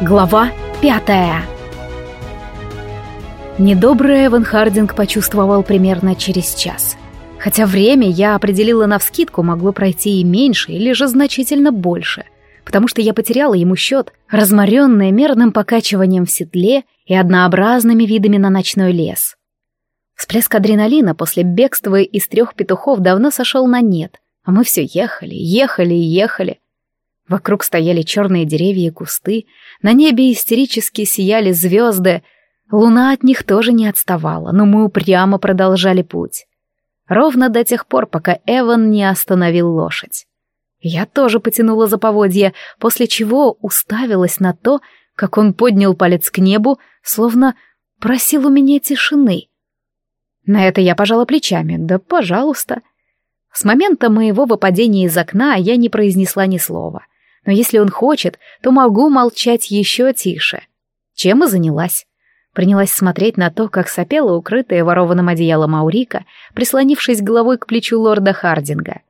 Глава пятая Недобрый Эван Хардинг почувствовал примерно через час. Хотя время я определила навскидку могло пройти и меньше, или же значительно больше, потому что я потеряла ему счет, разморенная мерным покачиванием в седле и однообразными видами на ночной лес. Всплеск адреналина после бегства из трех петухов давно сошел на нет, а мы все ехали, ехали и ехали — Вокруг стояли черные деревья и кусты, на небе истерически сияли звезды. Луна от них тоже не отставала, но мы упрямо продолжали путь. Ровно до тех пор, пока Эван не остановил лошадь. Я тоже потянула за поводья, после чего уставилась на то, как он поднял палец к небу, словно просил у меня тишины. На это я пожала плечами. Да, пожалуйста. С момента моего выпадения из окна я не произнесла ни слова — но если он хочет, то могу молчать еще тише. Чем и занялась. Принялась смотреть на то, как сопела укрытая ворованным одеялом Аурика, прислонившись головой к плечу лорда Хардинга.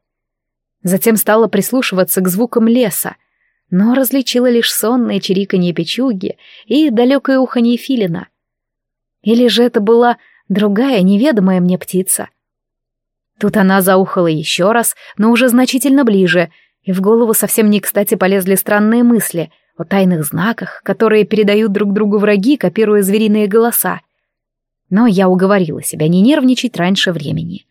Затем стала прислушиваться к звукам леса, но различила лишь сонное чириканье печуги и далекое уханье филина. Или же это была другая неведомая мне птица. Тут она заухала еще раз, но уже значительно ближе — и в голову совсем не кстати полезли странные мысли о тайных знаках, которые передают друг другу враги, копируя звериные голоса. Но я уговорила себя не нервничать раньше времени.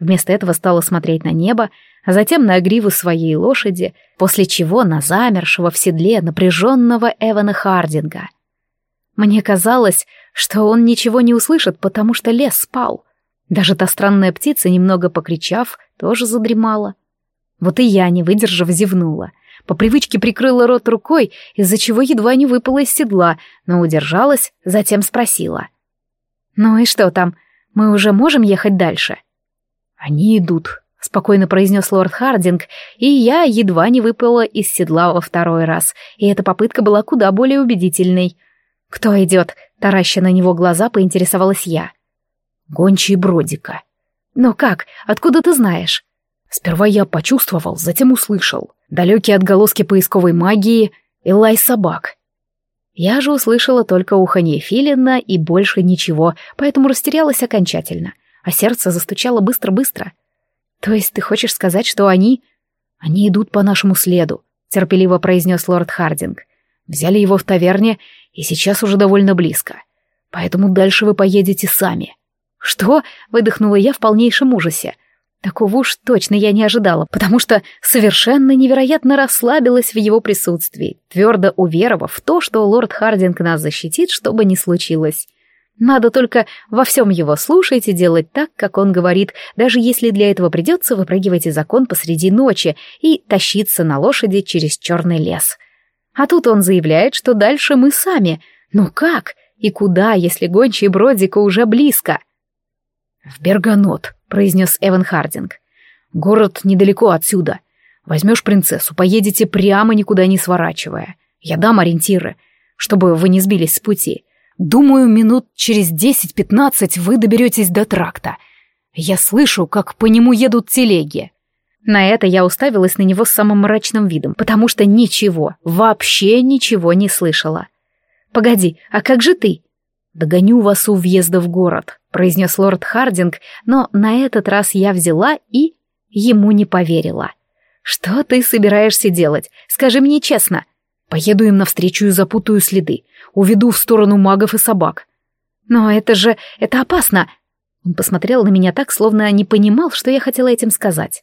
Вместо этого стала смотреть на небо, а затем на гриву своей лошади, после чего на замершего в седле напряженного Эвана Хардинга. Мне казалось, что он ничего не услышит, потому что лес спал. Даже та странная птица, немного покричав, тоже задремала. Вот и я, не выдержав, зевнула. По привычке прикрыла рот рукой, из-за чего едва не выпала из седла, но удержалась, затем спросила. «Ну и что там? Мы уже можем ехать дальше?» «Они идут», — спокойно произнес лорд Хардинг, и я едва не выпала из седла во второй раз, и эта попытка была куда более убедительной. «Кто идет?» — тараща на него глаза, поинтересовалась я. «Гончий Бродика». «Но как? Откуда ты знаешь?» Сперва я почувствовал, затем услышал. Далекие отголоски поисковой магии и лай собак. Я же услышала только уханье филина и больше ничего, поэтому растерялась окончательно, а сердце застучало быстро-быстро. То есть ты хочешь сказать, что они... Они идут по нашему следу, терпеливо произнес лорд Хардинг. Взяли его в таверне и сейчас уже довольно близко. Поэтому дальше вы поедете сами. Что? выдохнула я в полнейшем ужасе. Такого уж точно я не ожидала, потому что совершенно невероятно расслабилась в его присутствии, твердо уверовав в то, что лорд Хардинг нас защитит, что бы ни случилось. Надо только во всем его слушать и делать так, как он говорит, даже если для этого придется выпрыгивать из окон посреди ночи и тащиться на лошади через черный лес. А тут он заявляет, что дальше мы сами. Ну как? И куда, если гончий Бродика уже близко? «В Берганот», — произнес Эван Хардинг. «Город недалеко отсюда. Возьмешь принцессу, поедете прямо, никуда не сворачивая. Я дам ориентиры, чтобы вы не сбились с пути. Думаю, минут через десять-пятнадцать вы доберетесь до тракта. Я слышу, как по нему едут телеги». На это я уставилась на него с самым мрачным видом, потому что ничего, вообще ничего не слышала. «Погоди, а как же ты?» «Догоню вас у въезда в город», — произнес лорд Хардинг, но на этот раз я взяла и ему не поверила. «Что ты собираешься делать? Скажи мне честно». «Поеду им навстречу и запутаю следы. Уведу в сторону магов и собак». «Но это же... это опасно!» Он посмотрел на меня так, словно не понимал, что я хотела этим сказать.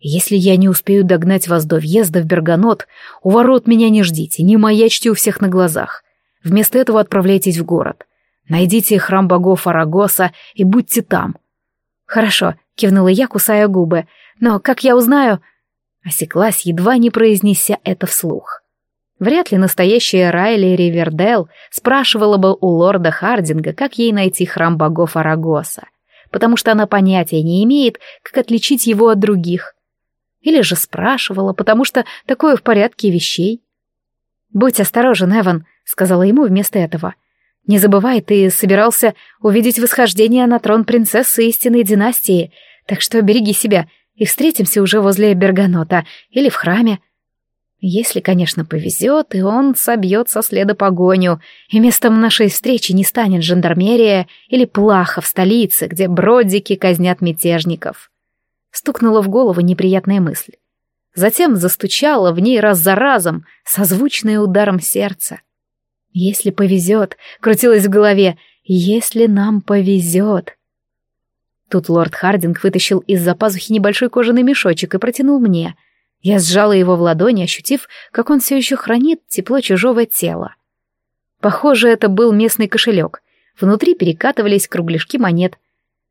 «Если я не успею догнать вас до въезда в Берганот, у ворот меня не ждите, не маячьте у всех на глазах. Вместо этого отправляйтесь в город. Найдите храм богов Арагоса и будьте там. Хорошо, кивнула я, кусая губы. Но как я узнаю? Осеклась, едва не произнеся это вслух. Вряд ли настоящая Райли Ривердейл спрашивала бы у лорда Хардинга, как ей найти храм богов Арагоса, потому что она понятия не имеет, как отличить его от других. Или же спрашивала, потому что такое в порядке вещей. «Будь осторожен, Эван», — сказала ему вместо этого — Не забывай, ты собирался увидеть восхождение на трон принцессы истинной династии, так что береги себя и встретимся уже возле Берганота или в храме. Если, конечно, повезет, и он собьет со следа погоню, и местом нашей встречи не станет жандармерия или плаха в столице, где бродики казнят мятежников. Стукнула в голову неприятная мысль. Затем застучала в ней раз за разом, созвучная ударом сердца. «Если повезет», — крутилась в голове, — «если нам повезет». Тут лорд Хардинг вытащил из-за пазухи небольшой кожаный мешочек и протянул мне — я сжала его в ладони, ощутив, как он все еще хранит тепло чужого тела. Похоже, это был местный кошелек. Внутри перекатывались кругляшки монет.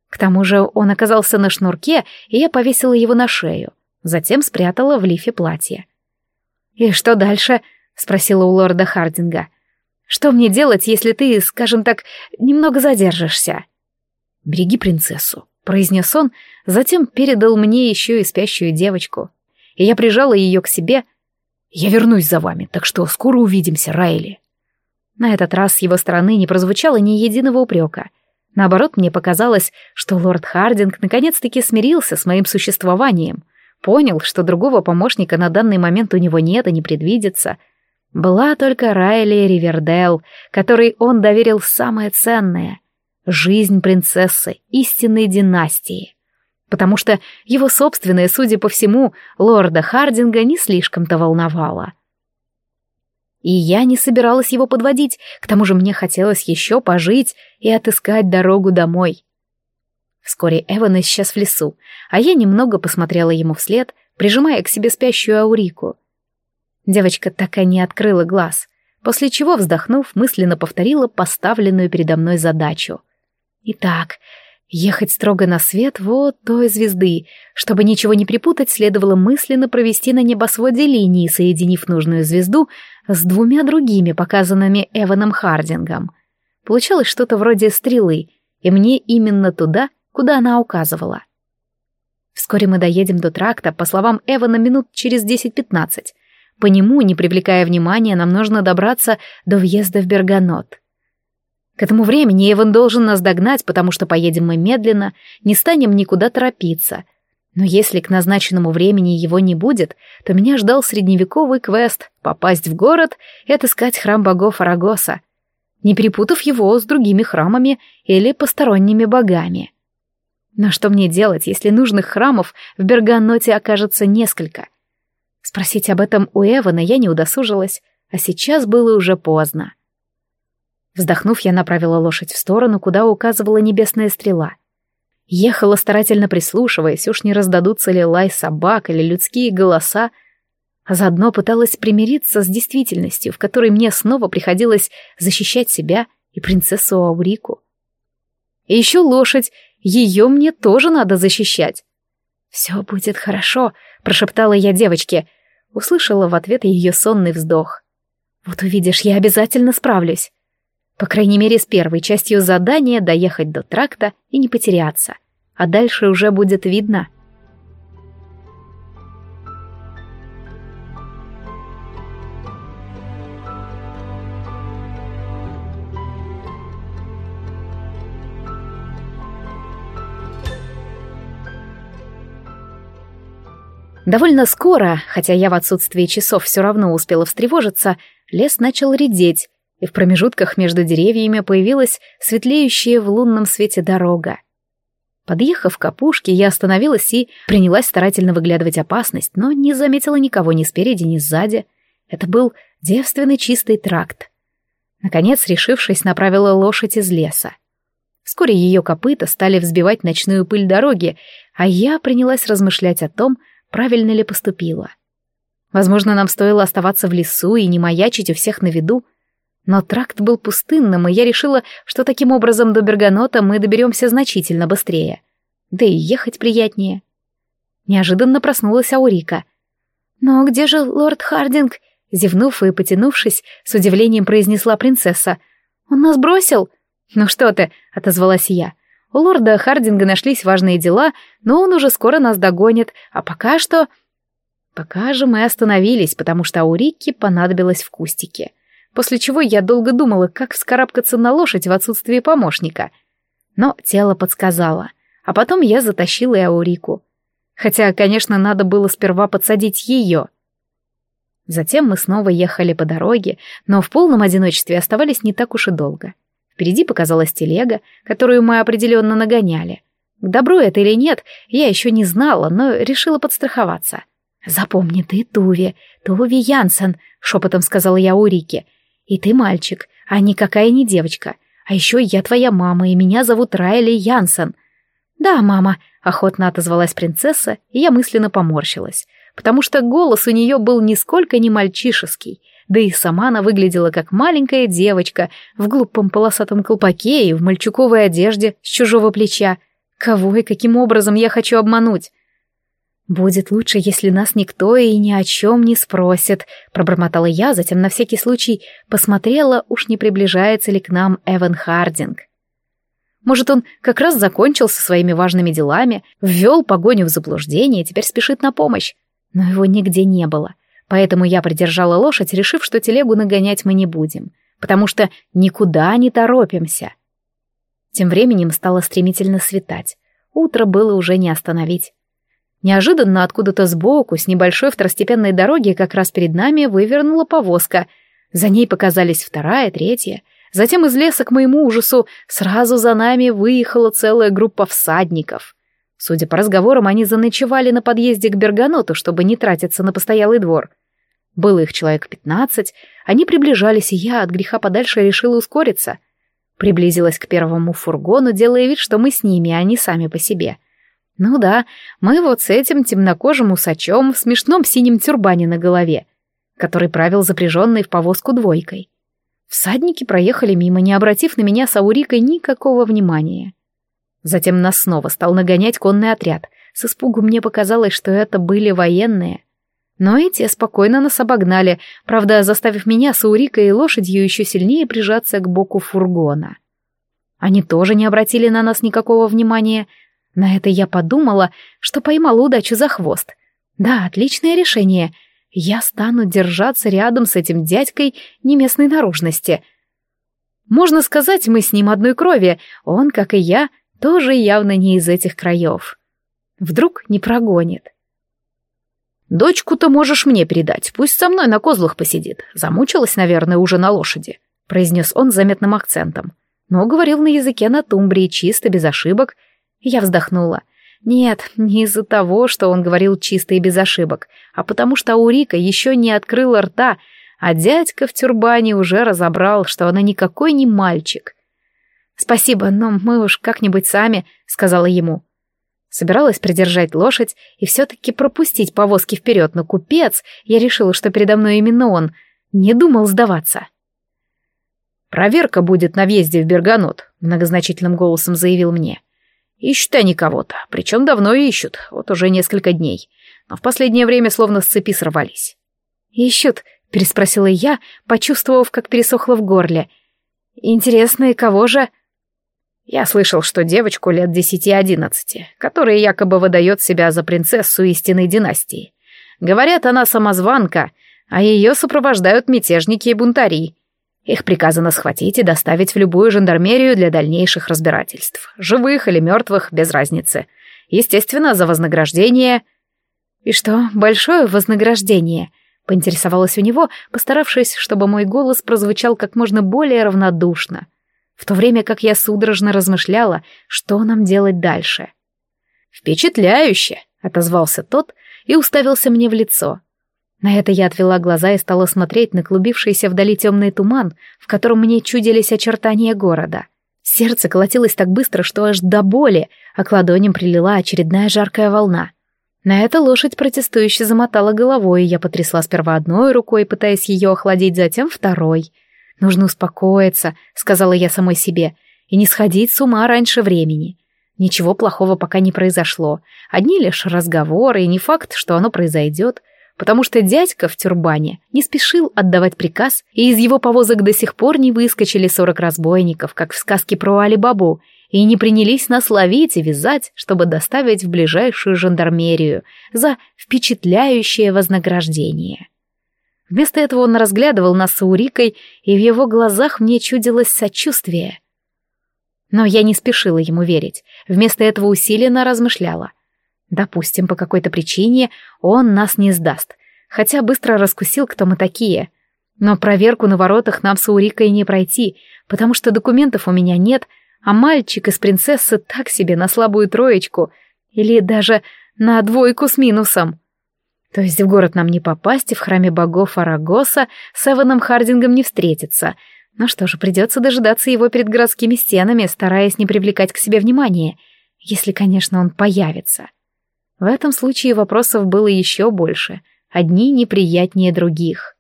К тому же он оказался на шнурке, и я повесила его на шею. Затем спрятала в лифе платье. «И что дальше?» — спросила у лорда Хардинга. «Что мне делать, если ты, скажем так, немного задержишься?» «Береги принцессу», — произнес он, затем передал мне еще и спящую девочку и я прижала ее к себе. «Я вернусь за вами, так что скоро увидимся, Райли». На этот раз с его стороны не прозвучало ни единого упрека. Наоборот, мне показалось, что лорд Хардинг наконец-таки смирился с моим существованием, понял, что другого помощника на данный момент у него нет и не предвидится. Была только Райли Ривердейл, которой он доверил самое ценное — жизнь принцессы истинной династии потому что его собственное, судя по всему, лорда Хардинга не слишком-то волновало. И я не собиралась его подводить, к тому же мне хотелось еще пожить и отыскать дорогу домой. Вскоре Эван исчез в лесу, а я немного посмотрела ему вслед, прижимая к себе спящую Аурику. Девочка так и не открыла глаз, после чего, вздохнув, мысленно повторила поставленную передо мной задачу. Итак, Ехать строго на свет вот той звезды. Чтобы ничего не припутать, следовало мысленно провести на небосводе линии, соединив нужную звезду с двумя другими, показанными Эваном Хардингом. Получалось что-то вроде стрелы, и мне именно туда, куда она указывала. Вскоре мы доедем до тракта, по словам Эвана, минут через 10-15. По нему, не привлекая внимания, нам нужно добраться до въезда в Берганот. К этому времени Эван должен нас догнать, потому что поедем мы медленно, не станем никуда торопиться. Но если к назначенному времени его не будет, то меня ждал средневековый квест — попасть в город и отыскать храм богов Арагоса, не перепутав его с другими храмами или посторонними богами. Но что мне делать, если нужных храмов в Берганоте окажется несколько? Спросить об этом у Эвана я не удосужилась, а сейчас было уже поздно. Вздохнув, я направила лошадь в сторону, куда указывала небесная стрела. Ехала, старательно прислушиваясь, уж не раздадутся ли лай собак или людские голоса, а заодно пыталась примириться с действительностью, в которой мне снова приходилось защищать себя и принцессу Аурику. И еще лошадь, ее мне тоже надо защищать. «Все будет хорошо», — прошептала я девочке. Услышала в ответ ее сонный вздох. «Вот увидишь, я обязательно справлюсь». По крайней мере, с первой частью задания доехать до тракта и не потеряться. А дальше уже будет видно. Довольно скоро, хотя я в отсутствии часов все равно успела встревожиться, лес начал редеть, и в промежутках между деревьями появилась светлеющая в лунном свете дорога. Подъехав к опушке, я остановилась и принялась старательно выглядывать опасность, но не заметила никого ни спереди, ни сзади. Это был девственный чистый тракт. Наконец, решившись, направила лошадь из леса. Вскоре ее копыта стали взбивать ночную пыль дороги, а я принялась размышлять о том, правильно ли поступила. Возможно, нам стоило оставаться в лесу и не маячить у всех на виду, но тракт был пустынным, и я решила, что таким образом до Берганота мы доберемся значительно быстрее. Да и ехать приятнее. Неожиданно проснулась Аурика. «Но где же лорд Хардинг?» Зевнув и потянувшись, с удивлением произнесла принцесса. «Он нас бросил?» «Ну что ты», — отозвалась я. «У лорда Хардинга нашлись важные дела, но он уже скоро нас догонит, а пока что...» Пока же мы остановились, потому что Аурике понадобилось в кустике. После чего я долго думала, как вскарабкаться на лошадь в отсутствие помощника. Но тело подсказало, а потом я затащила и Аурику. Хотя, конечно, надо было сперва подсадить ее. Затем мы снова ехали по дороге, но в полном одиночестве оставались не так уж и долго. Впереди показалась телега, которую мы определенно нагоняли. К добру это или нет, я еще не знала, но решила подстраховаться. «Запомни, ты Туви, Туви Янсен», — шепотом сказала я Урике. «И ты мальчик, а никакая не девочка. А еще я твоя мама, и меня зовут Райли Янсен». «Да, мама», — охотно отозвалась принцесса, и я мысленно поморщилась, потому что голос у нее был нисколько не мальчишеский, да и сама она выглядела как маленькая девочка в глупом полосатом колпаке и в мальчуковой одежде с чужого плеча. Кого и каким образом я хочу обмануть? «Будет лучше, если нас никто и ни о чем не спросит», — пробормотала я, затем на всякий случай посмотрела, уж не приближается ли к нам Эван Хардинг. Может, он как раз закончил со своими важными делами, ввел погоню в заблуждение и теперь спешит на помощь. Но его нигде не было, поэтому я придержала лошадь, решив, что телегу нагонять мы не будем, потому что никуда не торопимся. Тем временем стало стремительно светать. Утро было уже не остановить. Неожиданно откуда-то сбоку, с небольшой второстепенной дороги, как раз перед нами вывернула повозка. За ней показались вторая, третья. Затем из леса, к моему ужасу, сразу за нами выехала целая группа всадников. Судя по разговорам, они заночевали на подъезде к Берганоту, чтобы не тратиться на постоялый двор. Было их человек пятнадцать, они приближались, и я от греха подальше решила ускориться — Приблизилась к первому фургону, делая вид, что мы с ними, а не сами по себе. Ну да, мы вот с этим темнокожим усачом в смешном синем тюрбане на голове, который правил запряженной в повозку двойкой. Всадники проехали мимо, не обратив на меня с Аурикой никакого внимания. Затем нас снова стал нагонять конный отряд. С испугу мне показалось, что это были военные. Но эти спокойно нас обогнали, правда, заставив меня с Аурикой и лошадью еще сильнее прижаться к боку фургона. Они тоже не обратили на нас никакого внимания. На это я подумала, что поймала удачу за хвост. Да, отличное решение. Я стану держаться рядом с этим дядькой неместной наружности. Можно сказать, мы с ним одной крови, он, как и я, тоже явно не из этих краев. Вдруг не прогонит. «Дочку-то можешь мне передать, пусть со мной на козлах посидит. Замучилась, наверное, уже на лошади», — произнес он с заметным акцентом. Но говорил на языке на тумбрии, чисто, без ошибок. Я вздохнула. Нет, не из-за того, что он говорил чисто и без ошибок, а потому что Аурика еще не открыла рта, а дядька в тюрбане уже разобрал, что она никакой не мальчик. «Спасибо, но мы уж как-нибудь сами», — сказала ему. Собиралась придержать лошадь и все-таки пропустить повозки вперед, но купец, я решила, что передо мной именно он, не думал сдаваться. «Проверка будет на въезде в Берганот», — многозначительным голосом заявил мне. «Ищут они кого-то, причем давно ищут, вот уже несколько дней, но в последнее время словно с цепи сорвались». «Ищут?» — переспросила я, почувствовав, как пересохло в горле. «Интересно, и кого же?» Я слышал, что девочку лет десяти-одиннадцати, которая якобы выдает себя за принцессу истинной династии. Говорят, она самозванка, а ее сопровождают мятежники и бунтари. Их приказано схватить и доставить в любую жандармерию для дальнейших разбирательств. Живых или мертвых, без разницы. Естественно, за вознаграждение... «И что, большое вознаграждение?» — поинтересовалась у него, постаравшись, чтобы мой голос прозвучал как можно более равнодушно — в то время как я судорожно размышляла, что нам делать дальше. «Впечатляюще!» — отозвался тот и уставился мне в лицо. На это я отвела глаза и стала смотреть на клубившийся вдали темный туман, в котором мне чудились очертания города. Сердце колотилось так быстро, что аж до боли, а к ладоням прилила очередная жаркая волна. На это лошадь протестующе замотала головой, и я потрясла сперва одной рукой, пытаясь ее охладить, затем второй — Нужно успокоиться, сказала я самой себе, и не сходить с ума раньше времени. Ничего плохого пока не произошло. Одни лишь разговоры, и не факт, что оно произойдет, потому что дядька в тюрбане не спешил отдавать приказ, и из его повозок до сих пор не выскочили сорок разбойников, как в сказке про Али-Бабу, и не принялись нас ловить и вязать, чтобы доставить в ближайшую жандармерию за впечатляющее вознаграждение. Вместо этого он разглядывал нас с Урикой, и в его глазах мне чудилось сочувствие. Но я не спешила ему верить, вместо этого усиленно размышляла. Допустим, по какой-то причине он нас не сдаст, хотя быстро раскусил, кто мы такие. Но проверку на воротах нам с Урикой не пройти, потому что документов у меня нет, а мальчик из принцессы так себе на слабую троечку, или даже на двойку с минусом. То есть в город нам не попасть, и в храме богов Арагоса с Эваном Хардингом не встретиться. Ну что же, придется дожидаться его перед городскими стенами, стараясь не привлекать к себе внимания, если, конечно, он появится. В этом случае вопросов было еще больше, одни неприятнее других.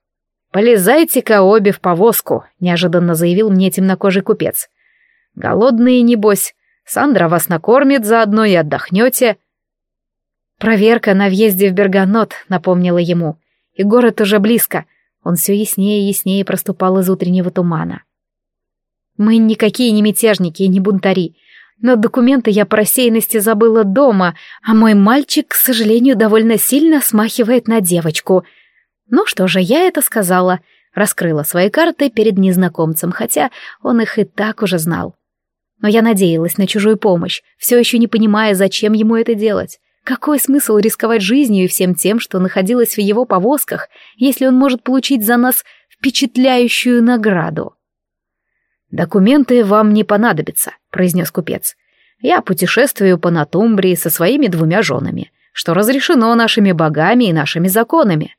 «Полезайте-ка обе в повозку», — неожиданно заявил мне темнокожий купец. «Голодные, небось. Сандра вас накормит заодно и отдохнете». «Проверка на въезде в Берганот», — напомнила ему. «И город уже близко». Он все яснее и яснее проступал из утреннего тумана. «Мы никакие не мятежники и не бунтари. Но документы я по рассеянности забыла дома, а мой мальчик, к сожалению, довольно сильно смахивает на девочку. Ну что же, я это сказала, раскрыла свои карты перед незнакомцем, хотя он их и так уже знал. Но я надеялась на чужую помощь, все еще не понимая, зачем ему это делать. Какой смысл рисковать жизнью и всем тем, что находилось в его повозках, если он может получить за нас впечатляющую награду? «Документы вам не понадобятся», — произнес купец. «Я путешествую по Натумбрии со своими двумя женами, что разрешено нашими богами и нашими законами.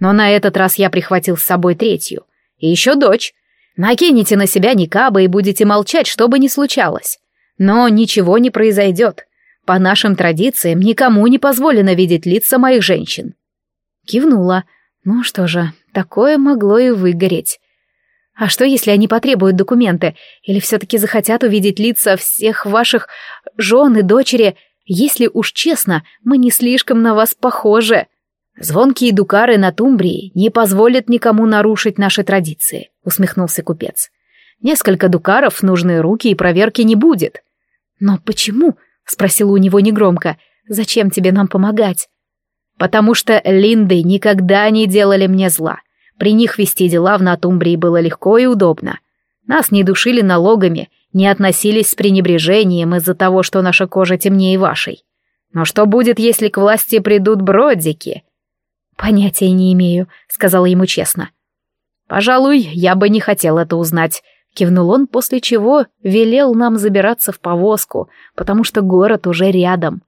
Но на этот раз я прихватил с собой третью. И еще дочь. Накинете на себя никаба и будете молчать, что бы ни случалось. Но ничего не произойдет. По нашим традициям никому не позволено видеть лица моих женщин. Кивнула. Ну что же, такое могло и выгореть. А что, если они потребуют документы? Или все-таки захотят увидеть лица всех ваших жен и дочери? Если уж честно, мы не слишком на вас похожи. Звонкие дукары на Тумбрии не позволят никому нарушить наши традиции, усмехнулся купец. Несколько дукаров, нужные руки и проверки не будет. Но почему? Спросила у него негромко. «Зачем тебе нам помогать?» «Потому что Линды никогда не делали мне зла. При них вести дела в Натумбрии было легко и удобно. Нас не душили налогами, не относились с пренебрежением из-за того, что наша кожа темнее вашей. Но что будет, если к власти придут бродики?» «Понятия не имею», — сказала ему честно. «Пожалуй, я бы не хотел это узнать», Кивнул он, после чего велел нам забираться в повозку, потому что город уже рядом.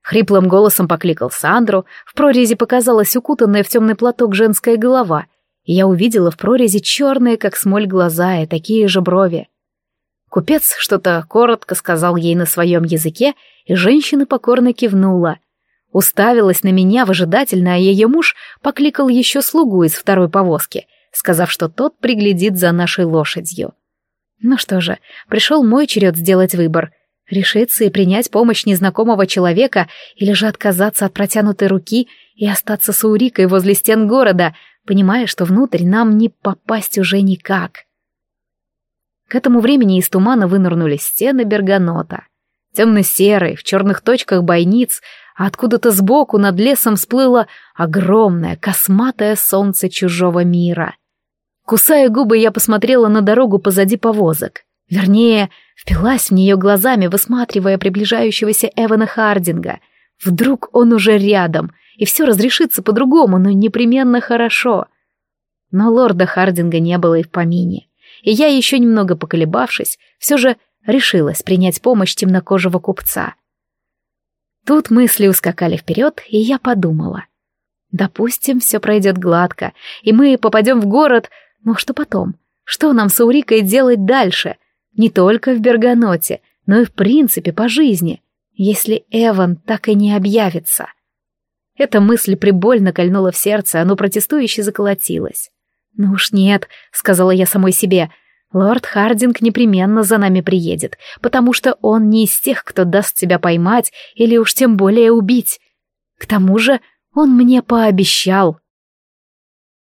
Хриплым голосом покликал Сандру, в прорези показалась укутанная в темный платок женская голова, и я увидела в прорези черные, как смоль, глаза и такие же брови. Купец что-то коротко сказал ей на своем языке, и женщина покорно кивнула. Уставилась на меня выжидательно, а ее муж покликал еще слугу из второй повозки, сказав, что тот приглядит за нашей лошадью. Ну что же, пришел мой черед сделать выбор. Решиться и принять помощь незнакомого человека или же отказаться от протянутой руки и остаться с Урикой возле стен города, понимая, что внутрь нам не попасть уже никак. К этому времени из тумана вынырнули стены берганота. Темно-серые, в черных точках бойниц, а откуда-то сбоку над лесом всплыло огромное, косматое солнце чужого мира — Кусая губы, я посмотрела на дорогу позади повозок. Вернее, впилась в нее глазами, высматривая приближающегося Эвана Хардинга. Вдруг он уже рядом, и все разрешится по-другому, но непременно хорошо. Но лорда Хардинга не было и в помине. И я, еще немного поколебавшись, все же решилась принять помощь темнокожего купца. Тут мысли ускакали вперед, и я подумала. Допустим, все пройдет гладко, и мы попадем в город, но что потом? Что нам с Аурикой делать дальше? Не только в Берганоте, но и в принципе по жизни, если Эван так и не объявится. Эта мысль прибольно кольнула в сердце, оно протестующе заколотилось. «Ну уж нет», — сказала я самой себе, — «лорд Хардинг непременно за нами приедет, потому что он не из тех, кто даст тебя поймать или уж тем более убить. К тому же он мне пообещал».